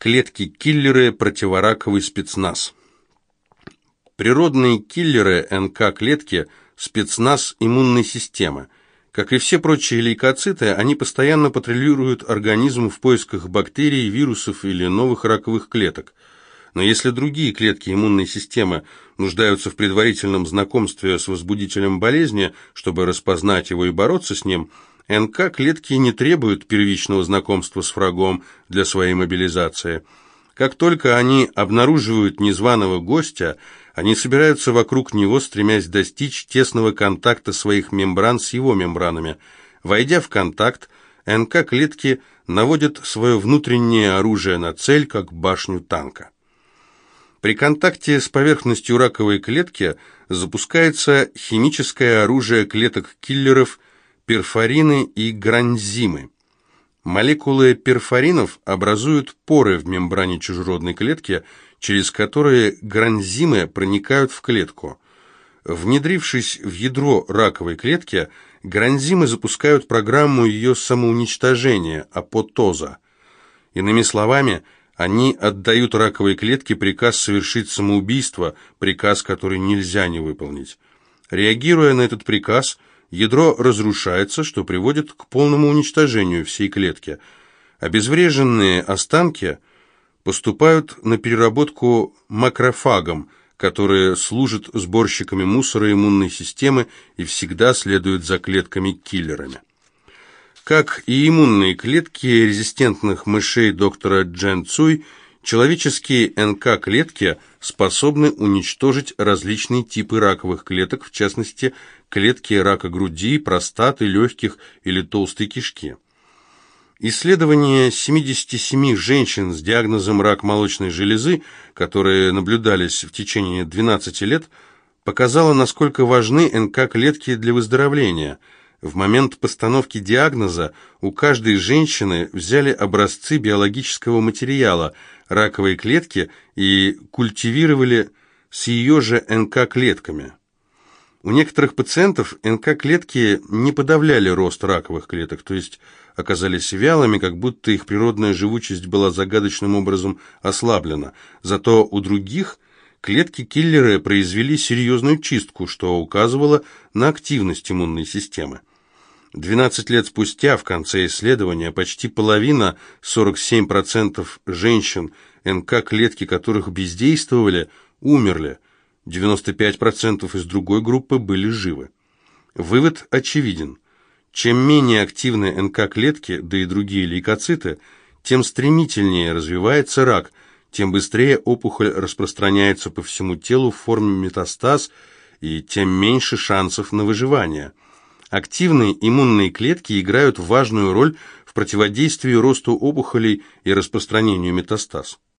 Клетки-киллеры, противораковый спецназ. Природные киллеры НК-клетки – спецназ иммунной системы. Как и все прочие лейкоциты, они постоянно патрулируют организм в поисках бактерий, вирусов или новых раковых клеток. Но если другие клетки иммунной системы нуждаются в предварительном знакомстве с возбудителем болезни, чтобы распознать его и бороться с ним – НК-клетки не требуют первичного знакомства с врагом для своей мобилизации. Как только они обнаруживают незваного гостя, они собираются вокруг него, стремясь достичь тесного контакта своих мембран с его мембранами. Войдя в контакт, НК-клетки наводят свое внутреннее оружие на цель, как башню танка. При контакте с поверхностью раковой клетки запускается химическое оружие клеток-киллеров – перфорины и гранзимы. Молекулы перфоринов образуют поры в мембране чужеродной клетки, через которые гранзимы проникают в клетку. Внедрившись в ядро раковой клетки, гранзимы запускают программу ее самоуничтожения, апотоза. Иными словами, они отдают раковой клетке приказ совершить самоубийство, приказ, который нельзя не выполнить. Реагируя на этот приказ – Ядро разрушается, что приводит к полному уничтожению всей клетки. Обезвреженные останки поступают на переработку макрофагам, которые служат сборщиками мусора иммунной системы и всегда следуют за клетками-киллерами. Как и иммунные клетки резистентных мышей доктора Джен Цуй, человеческие НК-клетки способны уничтожить различные типы раковых клеток, в частности, клетки рака груди, простаты, легких или толстой кишки. Исследования 77 женщин с диагнозом рак молочной железы, которые наблюдались в течение 12 лет, показало, насколько важны НК-клетки для выздоровления. В момент постановки диагноза у каждой женщины взяли образцы биологического материала, раковой клетки, и культивировали с ее же НК-клетками. У некоторых пациентов НК-клетки не подавляли рост раковых клеток, то есть оказались вялыми, как будто их природная живучесть была загадочным образом ослаблена. Зато у других клетки-киллеры произвели серьезную чистку, что указывало на активность иммунной системы. 12 лет спустя, в конце исследования, почти половина, 47% женщин, НК-клетки которых бездействовали, умерли – 95% из другой группы были живы. Вывод очевиден. Чем менее активны НК-клетки, да и другие лейкоциты, тем стремительнее развивается рак, тем быстрее опухоль распространяется по всему телу в форме метастаз, и тем меньше шансов на выживание. Активные иммунные клетки играют важную роль в противодействии росту опухолей и распространению метастаз.